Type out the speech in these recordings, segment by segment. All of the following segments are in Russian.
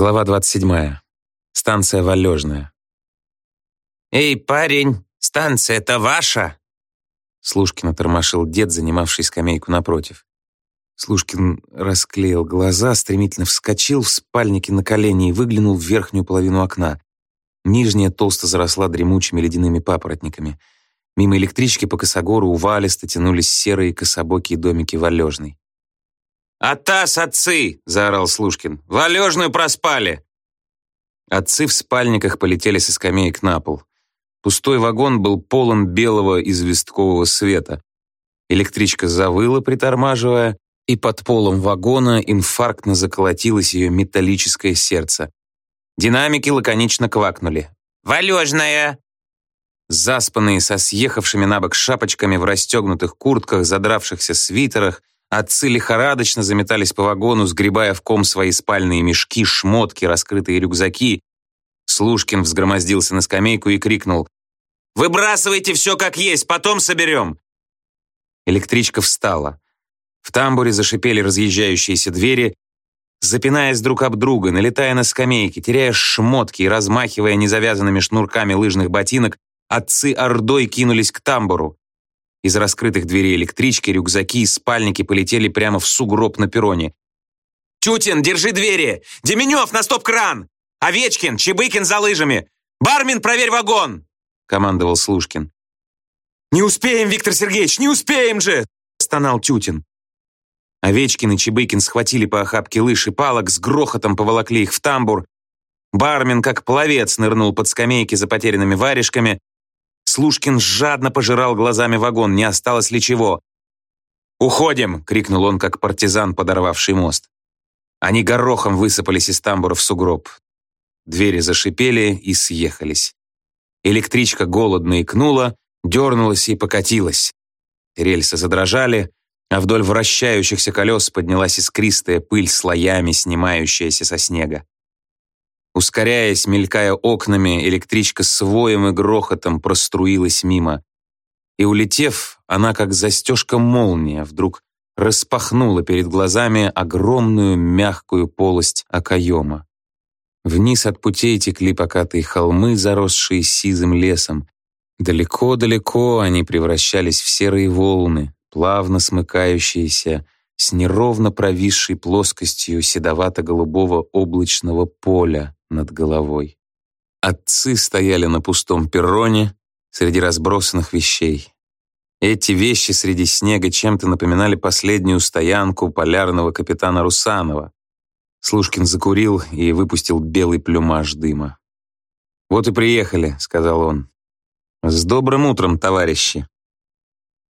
Глава 27. Станция Валежная. «Эй, парень, станция-то ваша!» Слушкина тормошил дед, занимавший скамейку напротив. Слушкин расклеил глаза, стремительно вскочил в спальнике на колени и выглянул в верхнюю половину окна. Нижняя толсто заросла дремучими ледяными папоротниками. Мимо электрички по косогору увалисто тянулись серые кособокие домики Валежной. «Атас, отцы!» — заорал Слушкин. «Валежную проспали!» Отцы в спальниках полетели со скамеек на пол. Пустой вагон был полон белого известкового света. Электричка завыла, притормаживая, и под полом вагона инфарктно заколотилось ее металлическое сердце. Динамики лаконично квакнули. «Валежная!» Заспанные со съехавшими на бок шапочками в расстегнутых куртках, задравшихся свитерах, Отцы лихорадочно заметались по вагону, сгребая в ком свои спальные мешки, шмотки, раскрытые рюкзаки. Слушкин взгромоздился на скамейку и крикнул «Выбрасывайте все как есть, потом соберем!» Электричка встала. В тамбуре зашипели разъезжающиеся двери, запинаясь друг об друга, налетая на скамейки, теряя шмотки и размахивая незавязанными шнурками лыжных ботинок, отцы ордой кинулись к тамбуру. Из раскрытых дверей электрички рюкзаки и спальники полетели прямо в сугроб на перроне. «Тютин, держи двери! Деменев на стоп-кран! Овечкин, Чебыкин за лыжами! Бармин, проверь вагон!» — командовал Слушкин. «Не успеем, Виктор Сергеевич, не успеем же!» — стонал Тютин. Овечкин и Чебыкин схватили по охапке лыж и палок, с грохотом поволокли их в тамбур. Бармен, как пловец, нырнул под скамейки за потерянными варежками, Слушкин жадно пожирал глазами вагон, не осталось ли чего. «Уходим!» — крикнул он, как партизан, подорвавший мост. Они горохом высыпались из тамбура в сугроб. Двери зашипели и съехались. Электричка голодно икнула, дернулась и покатилась. Рельсы задрожали, а вдоль вращающихся колес поднялась искристая пыль слоями, снимающаяся со снега. Ускоряясь, мелькая окнами, электричка с воем и грохотом проструилась мимо. И, улетев, она, как застежка молния, вдруг распахнула перед глазами огромную мягкую полость окоема. Вниз от путей текли покатые холмы, заросшие сизым лесом. Далеко-далеко они превращались в серые волны, плавно смыкающиеся с неровно провисшей плоскостью седовато-голубого облачного поля, над головой. Отцы стояли на пустом перроне среди разбросанных вещей. Эти вещи среди снега чем-то напоминали последнюю стоянку полярного капитана Русанова. Слушкин закурил и выпустил белый плюмаж дыма. «Вот и приехали», — сказал он. «С добрым утром, товарищи!»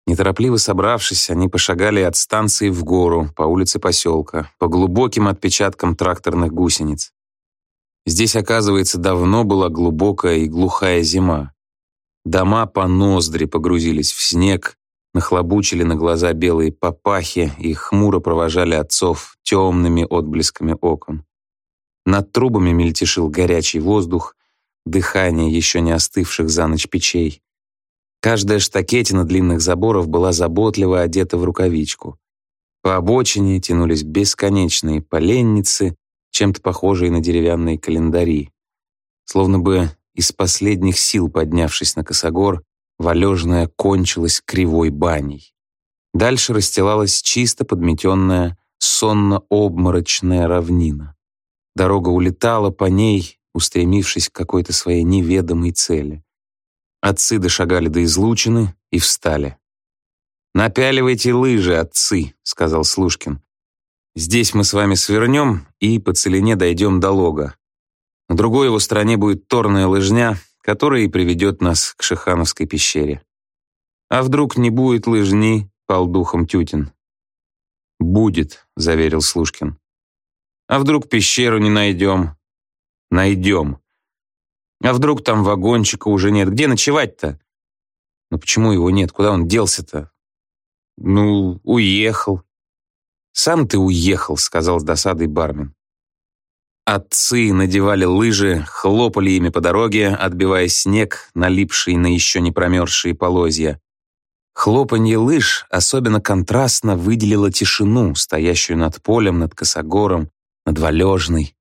Неторопливо собравшись, они пошагали от станции в гору, по улице поселка, по глубоким отпечаткам тракторных гусениц. Здесь, оказывается, давно была глубокая и глухая зима. Дома по ноздри погрузились в снег, нахлобучили на глаза белые папахи и хмуро провожали отцов темными отблесками окон. Над трубами мельтешил горячий воздух, дыхание еще не остывших за ночь печей. Каждая штакетина длинных заборов была заботливо одета в рукавичку. По обочине тянулись бесконечные поленницы, чем-то похожие на деревянные календари. Словно бы из последних сил поднявшись на косогор, валежная кончилась кривой баней. Дальше расстилалась чисто подметенная, сонно-обморочная равнина. Дорога улетала по ней, устремившись к какой-то своей неведомой цели. Отцы дошагали до излучины и встали. «Напяливайте лыжи, отцы», — сказал Слушкин. Здесь мы с вами свернем и по целине дойдем до лога. На другой его стороне будет торная лыжня, которая и приведет нас к Шихановской пещере. А вдруг не будет лыжни, пал духом Тютин. «Будет», — заверил Слушкин. «А вдруг пещеру не найдем?» «Найдем. А вдруг там вагончика уже нет? Где ночевать-то?» «Ну почему его нет? Куда он делся-то?» «Ну, уехал. «Сам ты уехал», — сказал с досадой бармен. Отцы надевали лыжи, хлопали ими по дороге, отбивая снег, налипший на еще не промерзшие полозья. Хлопанье лыж особенно контрастно выделило тишину, стоящую над полем, над косогором, над валежной.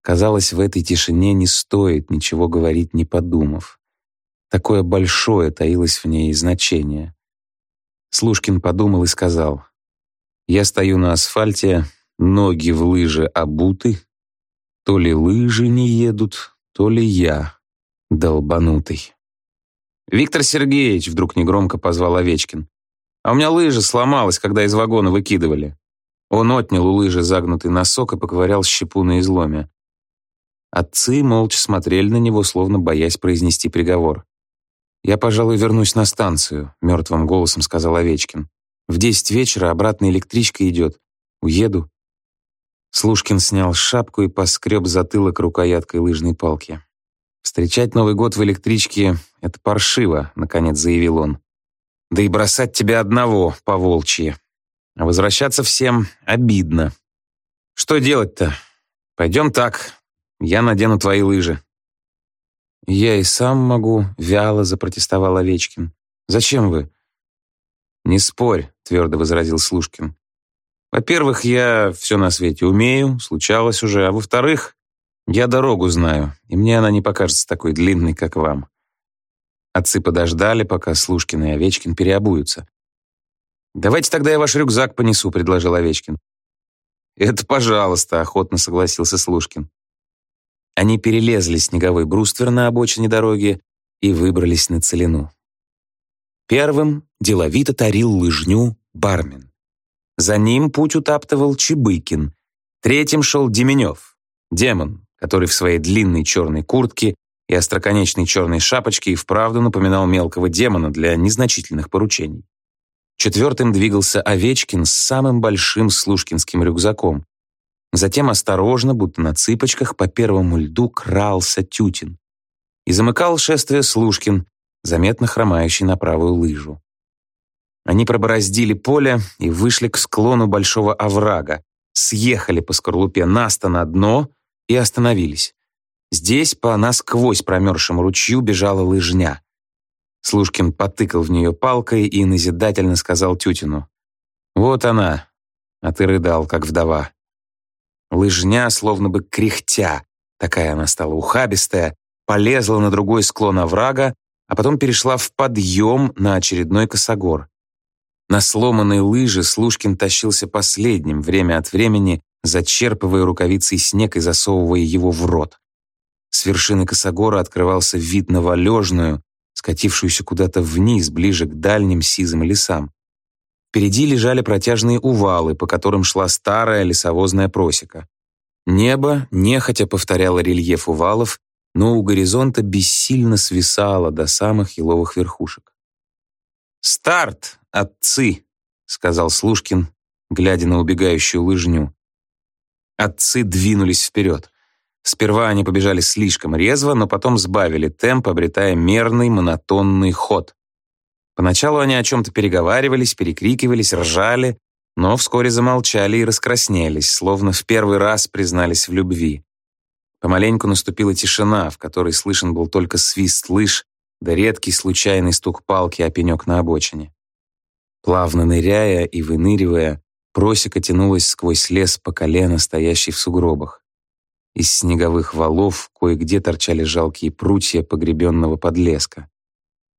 Казалось, в этой тишине не стоит ничего говорить, не подумав. Такое большое таилось в ней значение. Слушкин подумал и сказал, «Я стою на асфальте, ноги в лыжи обуты, то ли лыжи не едут, то ли я долбанутый». «Виктор Сергеевич!» — вдруг негромко позвал Овечкин. «А у меня лыжа сломалась, когда из вагона выкидывали». Он отнял у лыжи загнутый носок и поковырял щепу на изломе. Отцы молча смотрели на него, словно боясь произнести приговор. «Я, пожалуй, вернусь на станцию», — мертвым голосом сказал Овечкин. «В десять вечера обратная электричка идет. Уеду». Слушкин снял шапку и поскреб затылок рукояткой лыжной палки. «Встречать Новый год в электричке — это паршиво», — наконец заявил он. «Да и бросать тебя одного, по волчьи. А возвращаться всем обидно. Что делать-то? Пойдем так, я надену твои лыжи». «Я и сам могу», — вяло запротестовал Овечкин. «Зачем вы?» «Не спорь», — твердо возразил Слушкин. «Во-первых, я все на свете умею, случалось уже, а во-вторых, я дорогу знаю, и мне она не покажется такой длинной, как вам». Отцы подождали, пока Слушкин и Овечкин переобуются. «Давайте тогда я ваш рюкзак понесу», — предложил Овечкин. «Это пожалуйста», — охотно согласился Слушкин. Они перелезли снеговой бруствер на обочине дороги и выбрались на целину. Первым деловито тарил лыжню бармен. За ним путь утаптывал Чебыкин. Третьим шел Деменев, демон, который в своей длинной черной куртке и остроконечной черной шапочке и вправду напоминал мелкого демона для незначительных поручений. Четвертым двигался Овечкин с самым большим слушкинским рюкзаком, Затем осторожно, будто на цыпочках, по первому льду крался Тютин. И замыкал шествие Слушкин, заметно хромающий на правую лыжу. Они пробороздили поле и вышли к склону большого оврага, съехали по скорлупе Наста на дно и остановились. Здесь по насквозь промерзшему ручью бежала лыжня. Слушкин потыкал в нее палкой и назидательно сказал Тютину. «Вот она, а ты рыдал, как вдова». Лыжня, словно бы кряхтя, такая она стала ухабистая, полезла на другой склон оврага, а потом перешла в подъем на очередной косогор. На сломанной лыже Слушкин тащился последним, время от времени зачерпывая рукавицей снег и засовывая его в рот. С вершины косогора открывался вид на валежную, скатившуюся куда-то вниз, ближе к дальним сизым лесам. Впереди лежали протяжные увалы, по которым шла старая лесовозная просека. Небо нехотя повторяло рельеф увалов, но у горизонта бессильно свисало до самых еловых верхушек. «Старт, отцы!» — сказал Слушкин, глядя на убегающую лыжню. Отцы двинулись вперед. Сперва они побежали слишком резво, но потом сбавили темп, обретая мерный монотонный ход. Поначалу они о чем-то переговаривались, перекрикивались, ржали, но вскоре замолчали и раскраснелись, словно в первый раз признались в любви. Помаленьку наступила тишина, в которой слышен был только свист лыж да редкий случайный стук палки о пенек на обочине. Плавно ныряя и выныривая, просека тянулась сквозь лес по колено, стоящий в сугробах. Из снеговых валов кое-где торчали жалкие прутья погребенного подлеска.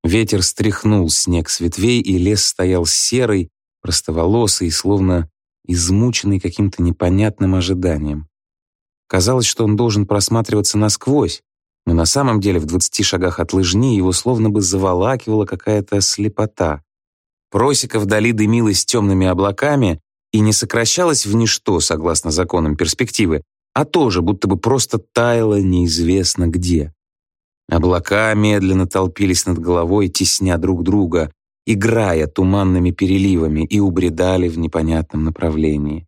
Ветер стряхнул снег с ветвей, и лес стоял серый, простоволосый, словно измученный каким-то непонятным ожиданием. Казалось, что он должен просматриваться насквозь, но на самом деле в двадцати шагах от лыжни его словно бы заволакивала какая-то слепота. Просека вдали дымилась темными облаками и не сокращалась в ничто, согласно законам перспективы, а тоже будто бы просто таяла неизвестно где. Облака медленно толпились над головой, тесня друг друга, играя туманными переливами и убредали в непонятном направлении.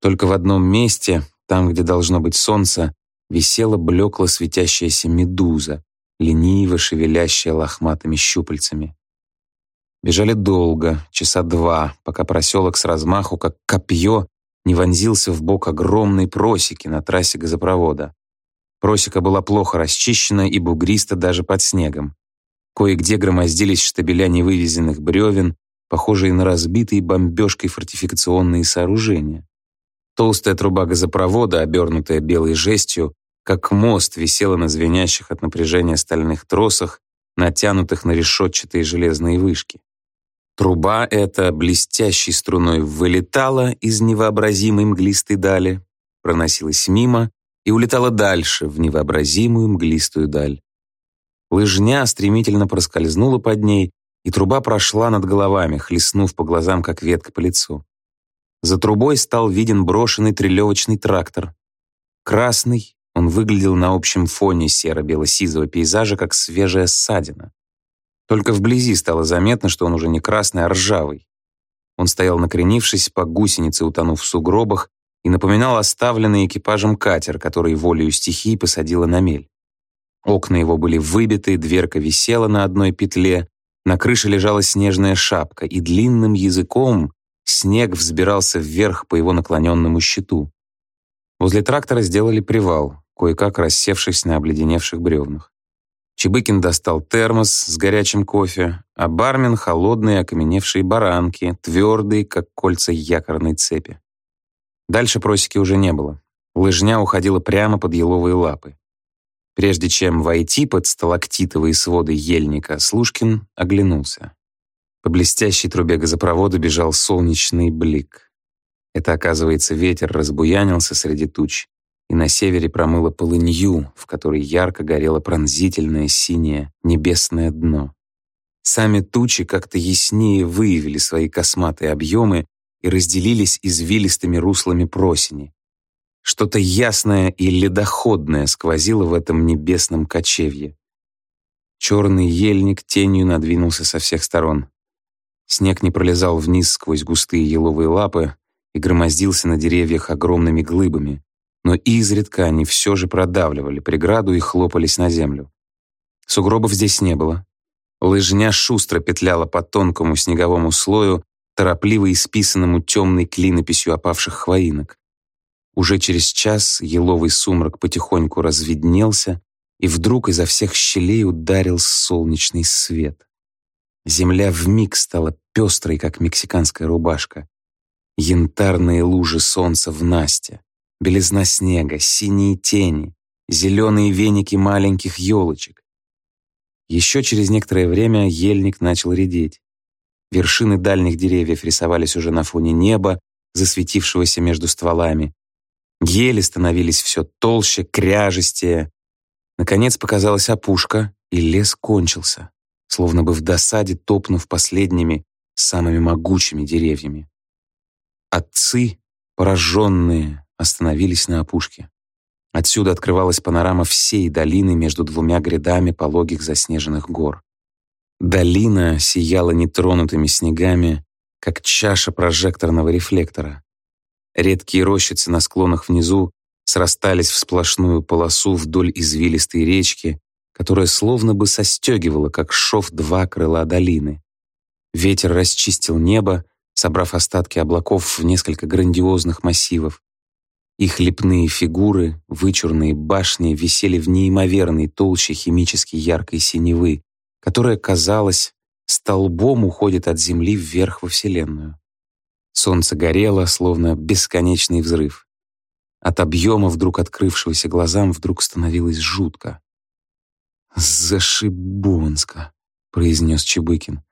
Только в одном месте, там, где должно быть солнце, висела блекло светящаяся медуза, лениво шевелящая лохматыми щупальцами. Бежали долго, часа два, пока проселок с размаху, как копье, не вонзился в бок огромной просеки на трассе газопровода. Просека была плохо расчищена и бугриста даже под снегом. Кое-где громоздились штабеля невывезенных бревен, похожие на разбитые бомбежкой фортификационные сооружения. Толстая труба газопровода, обернутая белой жестью, как мост висела на звенящих от напряжения стальных тросах, натянутых на решетчатые железные вышки. Труба эта блестящей струной вылетала из невообразимой мглистой дали, проносилась мимо и улетала дальше, в невообразимую мглистую даль. Лыжня стремительно проскользнула под ней, и труба прошла над головами, хлестнув по глазам, как ветка по лицу. За трубой стал виден брошенный трелевочный трактор. Красный, он выглядел на общем фоне серо-бело-сизого пейзажа, как свежая ссадина. Только вблизи стало заметно, что он уже не красный, а ржавый. Он стоял накренившись по гусенице, утонув в сугробах, и напоминал оставленный экипажем катер, который волею стихии посадила на мель. Окна его были выбиты, дверка висела на одной петле, на крыше лежала снежная шапка, и длинным языком снег взбирался вверх по его наклоненному щиту. Возле трактора сделали привал, кое-как рассевшись на обледеневших бревнах. Чебыкин достал термос с горячим кофе, а бармен — холодные окаменевшие баранки, твердые, как кольца якорной цепи. Дальше просеки уже не было. Лыжня уходила прямо под еловые лапы. Прежде чем войти под сталактитовые своды ельника, Слушкин оглянулся. По блестящей трубе газопровода бежал солнечный блик. Это, оказывается, ветер разбуянился среди туч, и на севере промыло полынью, в которой ярко горело пронзительное синее небесное дно. Сами тучи как-то яснее выявили свои косматые объемы и разделились извилистыми руслами просени. Что-то ясное и ледоходное сквозило в этом небесном кочевье. Черный ельник тенью надвинулся со всех сторон. Снег не пролезал вниз сквозь густые еловые лапы и громоздился на деревьях огромными глыбами, но изредка они все же продавливали преграду и хлопались на землю. Сугробов здесь не было. Лыжня шустро петляла по тонкому снеговому слою, торопливо исписанному темной клинописью опавших хвоинок. Уже через час еловый сумрак потихоньку разведнелся, и вдруг изо всех щелей ударил солнечный свет. Земля вмиг стала пестрой, как мексиканская рубашка. Янтарные лужи солнца в Насте, белизна снега, синие тени, зеленые веники маленьких елочек. Еще через некоторое время ельник начал редеть. Вершины дальних деревьев рисовались уже на фоне неба, засветившегося между стволами. Ели становились все толще, кряжестее. Наконец показалась опушка, и лес кончился, словно бы в досаде топнув последними, самыми могучими деревьями. Отцы, пораженные, остановились на опушке. Отсюда открывалась панорама всей долины между двумя грядами пологих заснеженных гор. Долина сияла нетронутыми снегами, как чаша прожекторного рефлектора. Редкие рощицы на склонах внизу срастались в сплошную полосу вдоль извилистой речки, которая словно бы состегивала, как шов два крыла долины. Ветер расчистил небо, собрав остатки облаков в несколько грандиозных массивов. Их лепные фигуры, вычурные башни висели в неимоверной толще химически яркой синевы, которая, казалось, столбом уходит от Земли вверх во Вселенную. Солнце горело, словно бесконечный взрыв. От объема вдруг открывшегося глазам вдруг становилось жутко. «Зашибонска», — произнес Чебыкин.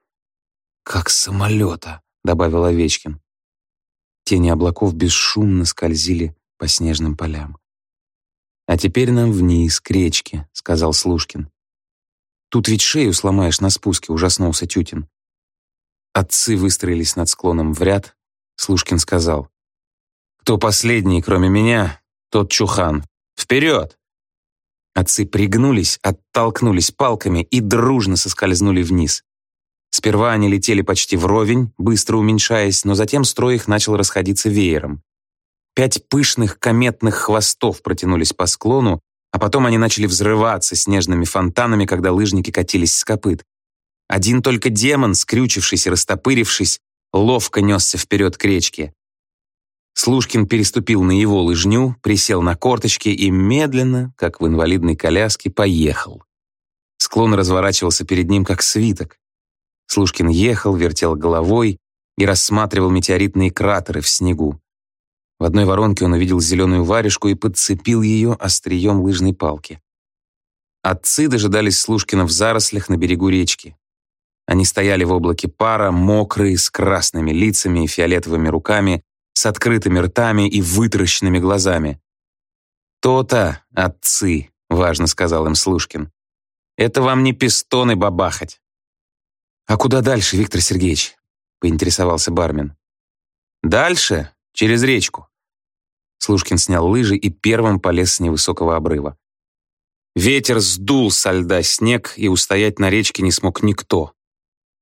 «Как самолета», — добавил Овечкин. Тени облаков бесшумно скользили по снежным полям. «А теперь нам вниз, к речке», — сказал Слушкин. Тут ведь шею сломаешь на спуске, ужаснулся Тютин. Отцы выстроились над склоном в ряд. Слушкин сказал. «Кто последний, кроме меня, тот Чухан. Вперед!» Отцы пригнулись, оттолкнулись палками и дружно соскользнули вниз. Сперва они летели почти вровень, быстро уменьшаясь, но затем строй их начал расходиться веером. Пять пышных кометных хвостов протянулись по склону, а потом они начали взрываться снежными фонтанами, когда лыжники катились с копыт. Один только демон, скрючившись и растопырившись, ловко несся вперед к речке. Слушкин переступил на его лыжню, присел на корточки и медленно, как в инвалидной коляске, поехал. Склон разворачивался перед ним, как свиток. Слушкин ехал, вертел головой и рассматривал метеоритные кратеры в снегу. В одной воронке он увидел зеленую варежку и подцепил ее острием лыжной палки. Отцы дожидались Слушкина в зарослях на берегу речки. Они стояли в облаке пара, мокрые, с красными лицами и фиолетовыми руками, с открытыми ртами и вытаращенными глазами. «То-то, отцы», — важно сказал им Слушкин. «Это вам не пистоны бабахать». «А куда дальше, Виктор Сергеевич?» — поинтересовался бармен. «Дальше, через речку». Слушкин снял лыжи и первым полез с невысокого обрыва. Ветер сдул со льда снег, и устоять на речке не смог никто.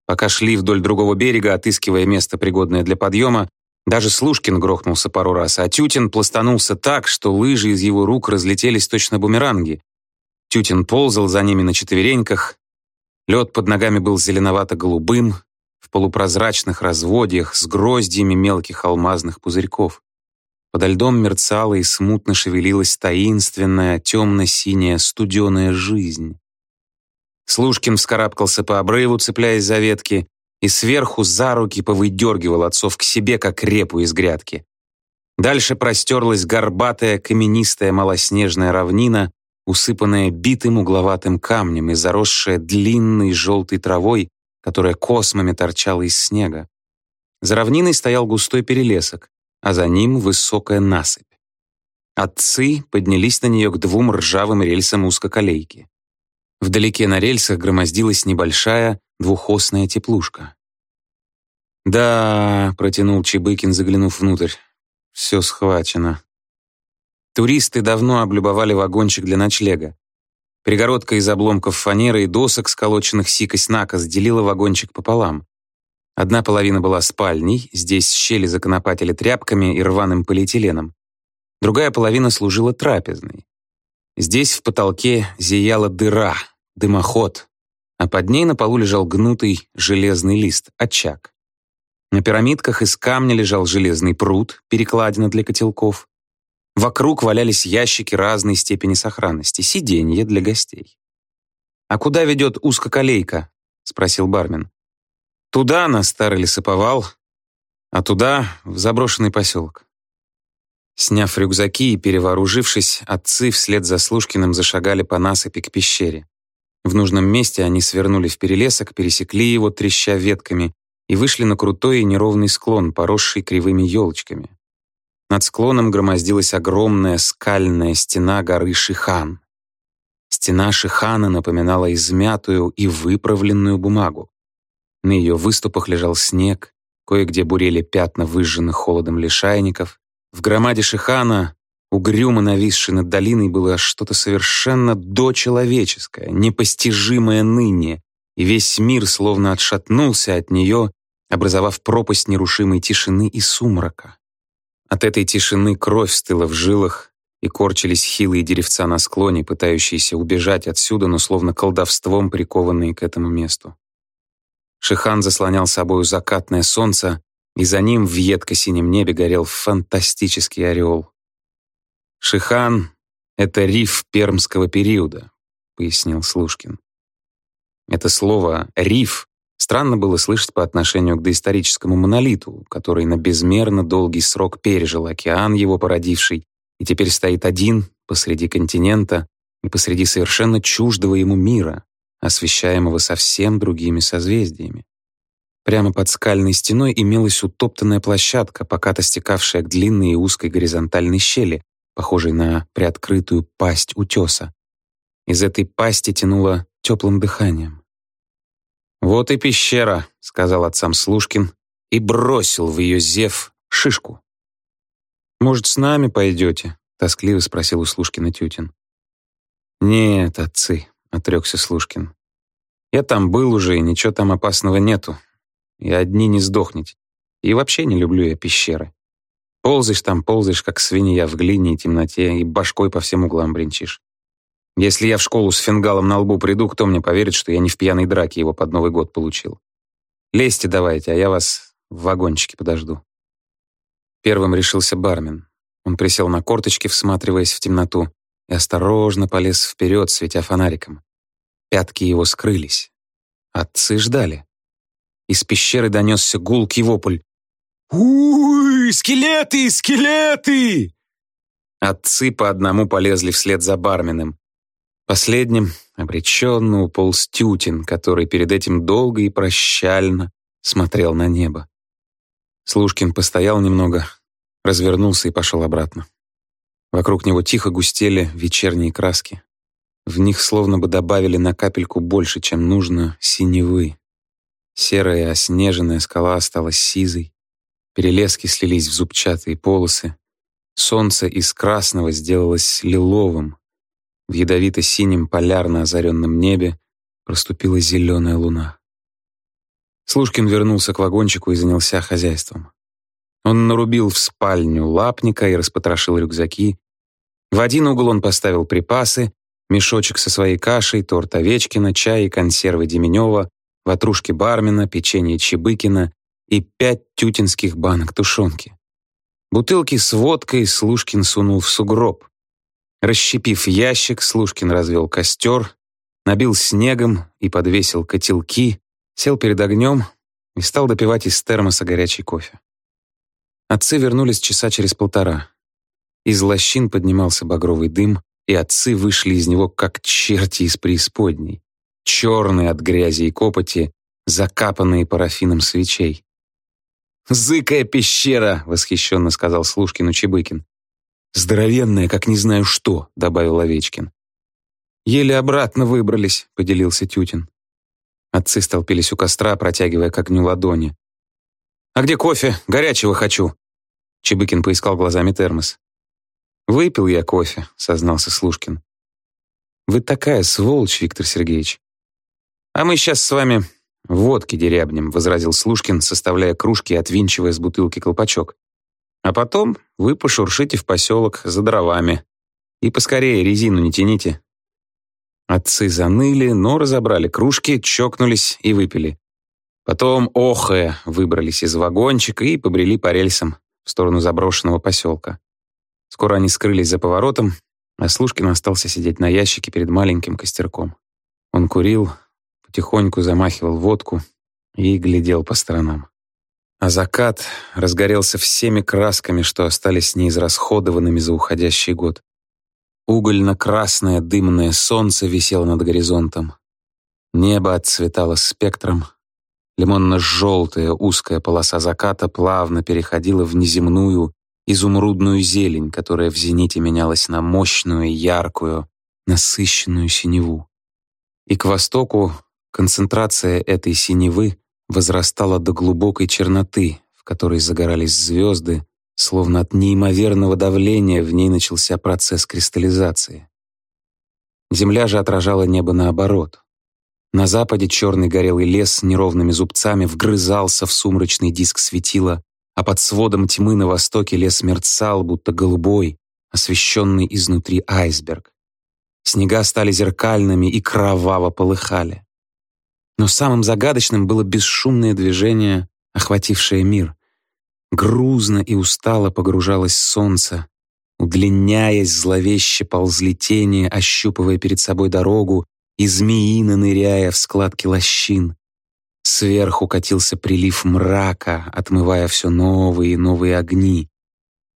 Пока шли вдоль другого берега, отыскивая место, пригодное для подъема, даже Слушкин грохнулся пару раз, а Тютин пластанулся так, что лыжи из его рук разлетелись точно бумеранги. Тютин ползал за ними на четвереньках. Лед под ногами был зеленовато-голубым, в полупрозрачных разводьях с гроздьями мелких алмазных пузырьков. Подо льдом мерцала и смутно шевелилась таинственная, темно-синяя, студеная жизнь. Слушкин вскарабкался по обрыву, цепляясь за ветки, и сверху за руки повыдергивал отцов к себе, как репу из грядки. Дальше простерлась горбатая, каменистая малоснежная равнина, усыпанная битым угловатым камнем и заросшая длинной желтой травой, которая космами торчала из снега. За равниной стоял густой перелесок, а за ним высокая насыпь. Отцы поднялись на нее к двум ржавым рельсам узкоколейки. Вдалеке на рельсах громоздилась небольшая двухосная теплушка. «Да», — протянул Чебыкин, заглянув внутрь, — «все схвачено». Туристы давно облюбовали вагончик для ночлега. Перегородка из обломков фанеры и досок, сколоченных сикость-накос, делила вагончик пополам. Одна половина была спальней, здесь щели законопатили тряпками и рваным полиэтиленом. Другая половина служила трапезной. Здесь в потолке зияла дыра, дымоход, а под ней на полу лежал гнутый железный лист, очаг. На пирамидках из камня лежал железный пруд, перекладина для котелков. Вокруг валялись ящики разной степени сохранности, сиденья для гостей. «А куда ведет узкоколейка?» — спросил бармен. «Туда, на старый лесоповал, а туда, в заброшенный поселок». Сняв рюкзаки и перевооружившись, отцы вслед за Слушкиным зашагали по насыпи к пещере. В нужном месте они свернули в перелесок, пересекли его, треща ветками, и вышли на крутой и неровный склон, поросший кривыми елочками. Над склоном громоздилась огромная скальная стена горы Шихан. Стена Шихана напоминала измятую и выправленную бумагу. На ее выступах лежал снег, кое-где бурели пятна выжженных холодом лишайников. В громаде Шихана Угрюмо нависшей над долиной было что-то совершенно дочеловеческое, непостижимое ныне, и весь мир словно отшатнулся от нее, образовав пропасть нерушимой тишины и сумрака. От этой тишины кровь стыла в жилах, и корчились хилые деревца на склоне, пытающиеся убежать отсюда, но словно колдовством прикованные к этому месту. Шихан заслонял собою закатное солнце, и за ним в едко-синем небе горел фантастический орел. «Шихан — это риф пермского периода», — пояснил Слушкин. Это слово «риф» странно было слышать по отношению к доисторическому монолиту, который на безмерно долгий срок пережил океан, его породивший, и теперь стоит один посреди континента и посреди совершенно чуждого ему мира, освещаемого совсем другими созвездиями. Прямо под скальной стеной имелась утоптанная площадка, покато стекавшая к длинной и узкой горизонтальной щели, похожей на приоткрытую пасть утеса. Из этой пасти тянуло теплым дыханием. «Вот и пещера», — сказал отцам Слушкин и бросил в ее зев шишку. «Может, с нами пойдете?» — тоскливо спросил у Слушкина Тютин. «Нет, отцы», — отрекся Слушкин. «Я там был уже, и ничего там опасного нету. И одни не сдохнете. И вообще не люблю я пещеры. Ползаешь там, ползаешь, как свинья в глине и темноте, и башкой по всем углам бренчишь. Если я в школу с фингалом на лбу приду, кто мне поверит, что я не в пьяной драке его под Новый год получил? Лезьте давайте, а я вас в вагончике подожду. Первым решился бармен. Он присел на корточки, всматриваясь в темноту, и осторожно полез вперед, светя фонариком. Пятки его скрылись. Отцы ждали. Из пещеры донесся гулкий вопль. «Уй!» «Уй, скелеты, скелеты!» Отцы по одному полезли вслед за барменом. Последним обреченно уполз Тютин, который перед этим долго и прощально смотрел на небо. Слушкин постоял немного, развернулся и пошел обратно. Вокруг него тихо густели вечерние краски. В них словно бы добавили на капельку больше, чем нужно, синевы. Серая оснеженная скала осталась сизой, перелески слились в зубчатые полосы, солнце из красного сделалось лиловым, в ядовито-синем полярно озаренном небе проступила зеленая луна. Слушкин вернулся к вагончику и занялся хозяйством. Он нарубил в спальню лапника и распотрошил рюкзаки. В один угол он поставил припасы, мешочек со своей кашей, торт Овечкина, чай и консервы Деменева, ватрушки Бармина, печенье Чебыкина и пять тютинских банок тушенки. Бутылки с водкой Слушкин сунул в сугроб. Расщепив ящик, Слушкин развел костер, набил снегом и подвесил котелки, сел перед огнем и стал допивать из термоса горячий кофе. Отцы вернулись часа через полтора. Из лощин поднимался багровый дым, и отцы вышли из него, как черти из преисподней, черные от грязи и копоти, закапанные парафином свечей. «Зыкая пещера!» — восхищенно сказал Слушкину Чебыкин. «Здоровенная, как не знаю что», — добавил Овечкин. «Еле обратно выбрались», — поделился Тютин. Отцы столпились у костра, протягивая к огню ладони. «А где кофе? Горячего хочу!» Чебыкин поискал глазами термос. «Выпил я кофе», — сознался Слушкин. «Вы такая сволочь, Виктор Сергеевич». «А мы сейчас с вами водки дерябнем», — возразил Слушкин, составляя кружки и отвинчивая с бутылки колпачок. «А потом вы пошуршите в поселок за дровами. И поскорее резину не тяните». Отцы заныли, но разобрали кружки, чокнулись и выпили. Потом, охая, выбрались из вагончика и побрели по рельсам в сторону заброшенного поселка. Скоро они скрылись за поворотом, а Слушкин остался сидеть на ящике перед маленьким костерком. Он курил, потихоньку замахивал водку и глядел по сторонам. А закат разгорелся всеми красками, что остались неизрасходованными за уходящий год. Угольно-красное дымное солнце висело над горизонтом. Небо отцветало спектром. Лимонно-желтая узкая полоса заката плавно переходила в неземную изумрудную зелень, которая в зените менялась на мощную, яркую, насыщенную синеву. И к востоку концентрация этой синевы возрастала до глубокой черноты, в которой загорались звезды, Словно от неимоверного давления в ней начался процесс кристаллизации. Земля же отражала небо наоборот. На западе черный горелый лес с неровными зубцами вгрызался в сумрачный диск светила, а под сводом тьмы на востоке лес мерцал, будто голубой, освещенный изнутри айсберг. Снега стали зеркальными и кроваво полыхали. Но самым загадочным было бесшумное движение, охватившее мир. Грузно и устало погружалось солнце. Удлиняясь, зловеще ползли тени, ощупывая перед собой дорогу и змеино ныряя в складки лощин. Сверху катился прилив мрака, отмывая все новые и новые огни.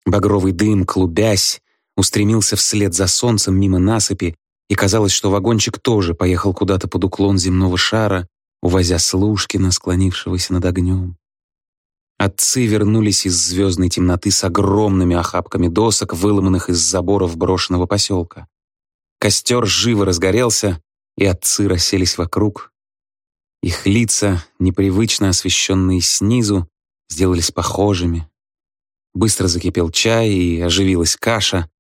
Багровый дым, клубясь, устремился вслед за солнцем мимо насыпи, и казалось, что вагончик тоже поехал куда-то под уклон земного шара, увозя Слушкина, склонившегося над огнем. Отцы вернулись из звездной темноты с огромными охапками досок, выломанных из заборов брошенного поселка. Костер живо разгорелся, и отцы расселись вокруг. Их лица, непривычно освещенные снизу, сделались похожими. Быстро закипел чай, и оживилась каша.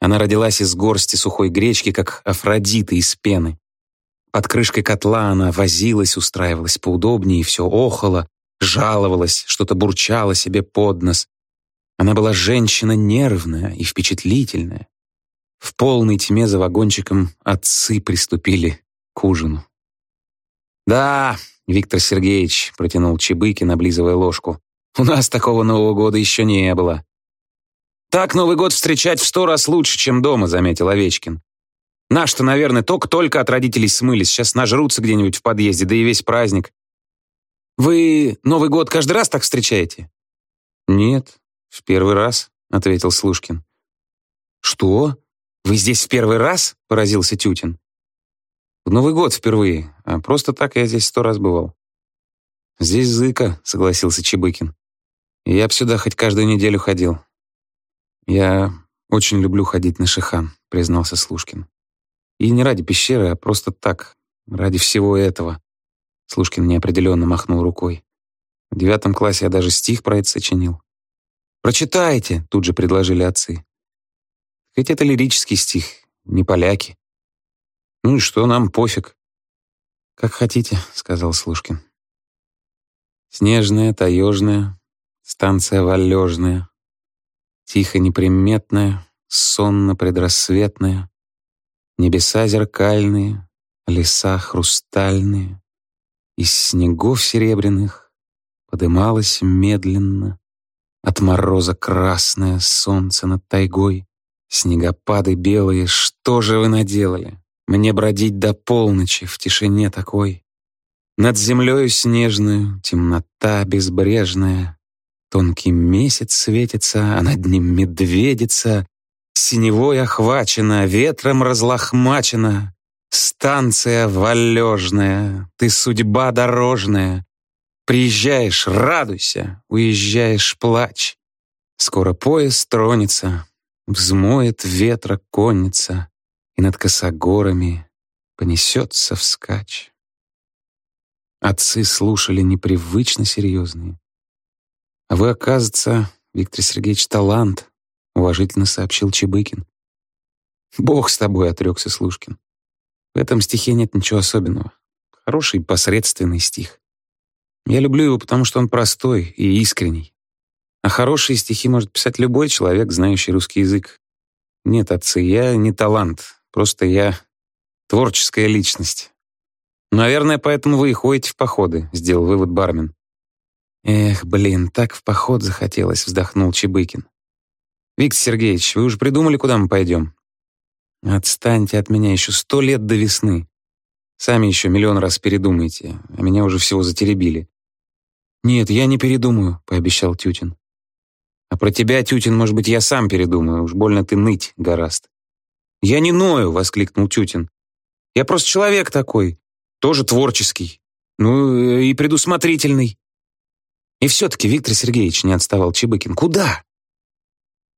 Она родилась из горсти сухой гречки, как Афродита из пены. Под крышкой котла она возилась, устраивалась поудобнее и все охала, жаловалась, что-то бурчала себе под нос. Она была женщина нервная и впечатлительная. В полной тьме за вагончиком отцы приступили к ужину. «Да, Виктор Сергеевич», — протянул Чебыкин, облизывая ложку, «у нас такого Нового года еще не было». «Так Новый год встречать в сто раз лучше, чем дома», — заметил Овечкин. «Наш-то, наверное, только-только от родителей смылись, сейчас нажрутся где-нибудь в подъезде, да и весь праздник. Вы Новый год каждый раз так встречаете? Нет, «В первый раз», — ответил Слушкин. «Что? Вы здесь в первый раз?» — поразился Тютин. «В Новый год впервые, а просто так я здесь сто раз бывал». «Здесь зыка», — согласился Чебыкин. «Я б сюда хоть каждую неделю ходил». «Я очень люблю ходить на Шихан», — признался Слушкин. «И не ради пещеры, а просто так, ради всего этого». Слушкин неопределенно махнул рукой. В девятом классе я даже стих про это сочинил. «Прочитайте!» — тут же предложили отцы. Ведь это лирический стих, не поляки. Ну и что, нам пофиг. «Как хотите», — сказал Слушкин. Снежная, таежная, станция валежная, Тихо неприметная, сонно предрассветная, Небеса зеркальные, леса хрустальные, Из снегов серебряных подымалось медленно От мороза красное солнце над тайгой, Снегопады белые, что же вы наделали? Мне бродить до полночи в тишине такой. Над землею снежную, темнота безбрежная. Тонкий месяц светится, а над ним медведица. Синевой охвачена, ветром разлохмачена. Станция валежная, ты судьба дорожная. Приезжаешь — радуйся, уезжаешь — плачь. Скоро поезд тронется, Взмоет ветра конница, И над косогорами понесется вскачь. Отцы слушали непривычно серьезные. «А вы, оказывается, Виктор Сергеевич, талант», — уважительно сообщил Чебыкин. «Бог с тобой», — отрекся Слушкин. «В этом стихе нет ничего особенного. Хороший посредственный стих. Я люблю его, потому что он простой и искренний. А хорошие стихи может писать любой человек, знающий русский язык. Нет, отцы, я не талант, просто я творческая личность. Наверное, поэтому вы и ходите в походы, сделал вывод бармен. Эх, блин, так в поход захотелось, вздохнул Чебыкин. Виктор Сергеевич, вы уже придумали, куда мы пойдем? Отстаньте от меня еще сто лет до весны. Сами еще миллион раз передумаете, а меня уже всего затеребили. «Нет, я не передумаю», — пообещал Тютин. А про тебя, Тютин, может быть, я сам передумаю. Уж больно ты ныть гораст. Я не ною, воскликнул Тютин. Я просто человек такой, тоже творческий. Ну и предусмотрительный. И все-таки, Виктор Сергеевич, не отставал Чебыкин. Куда?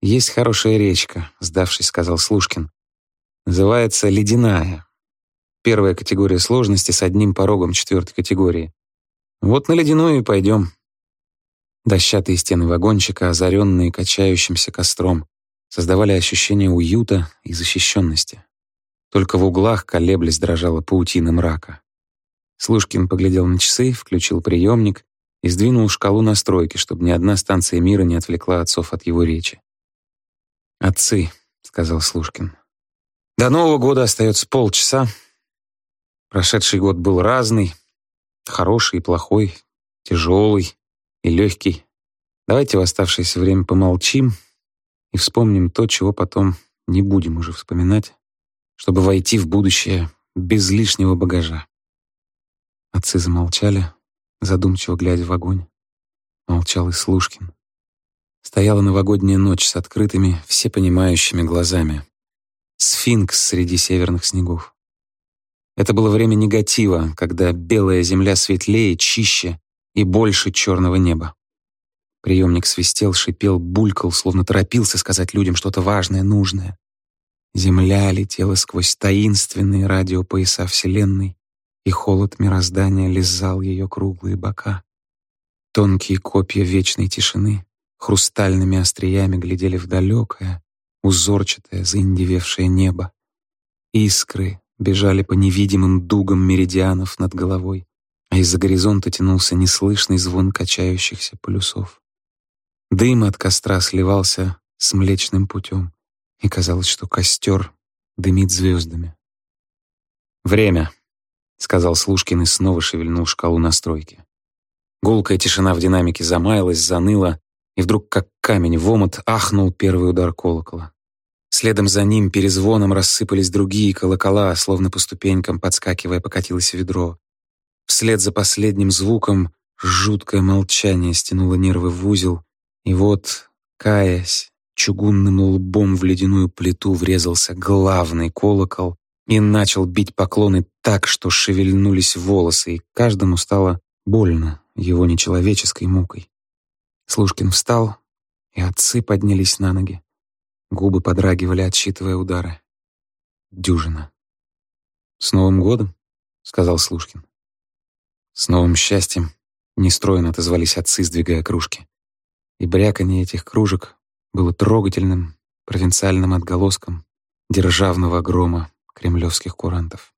Есть хорошая речка, сдавшись, сказал Слушкин. Называется Ледяная. Первая категория сложности с одним порогом четвертой категории. Вот на Ледяную и пойдем. Дощатые стены вагончика, озаренные качающимся костром, создавали ощущение уюта и защищенности. Только в углах колеблясь дрожала паутина мрака. Слушкин поглядел на часы, включил приемник и сдвинул шкалу настройки, чтобы ни одна станция мира не отвлекла отцов от его речи. «Отцы», — сказал Слушкин, — «до Нового года остается полчаса. Прошедший год был разный, хороший и плохой, тяжелый, и легкий. Давайте в оставшееся время помолчим и вспомним то, чего потом не будем уже вспоминать, чтобы войти в будущее без лишнего багажа. Отцы замолчали, задумчиво глядя в огонь. Молчал и Слушкин. Стояла новогодняя ночь с открытыми, всепонимающими глазами. Сфинкс среди северных снегов. Это было время негатива, когда белая земля светлее, чище, и больше черного неба. Приемник свистел, шипел, булькал, словно торопился сказать людям что-то важное, нужное. Земля летела сквозь таинственные радиопояса Вселенной, и холод мироздания лизал ее круглые бока. Тонкие копья вечной тишины хрустальными остриями глядели в далекое, узорчатое, заиндевевшее небо. Искры бежали по невидимым дугам меридианов над головой а из-за горизонта тянулся неслышный звон качающихся полюсов. Дым от костра сливался с Млечным путем, и казалось, что костер дымит звездами. «Время», — сказал Слушкин и снова шевельнул шкалу настройки. Гулкая тишина в динамике замаялась, заныла, и вдруг, как камень в омут, ахнул первый удар колокола. Следом за ним перезвоном рассыпались другие колокола, словно по ступенькам, подскакивая, покатилось ведро. Вслед за последним звуком жуткое молчание стянуло нервы в узел, и вот Каясь, чугунным лбом в ледяную плиту врезался главный колокол и начал бить поклоны так, что шевельнулись волосы, и каждому стало больно его нечеловеческой мукой. Слушкин встал, и отцы поднялись на ноги. Губы подрагивали, отсчитывая удары. Дюжина. «С Новым годом!» — сказал Слушкин. «С новым счастьем!» — нестроенно отозвались отцы, сдвигая кружки. И бряканье этих кружек было трогательным провинциальным отголоском державного грома кремлевских курантов.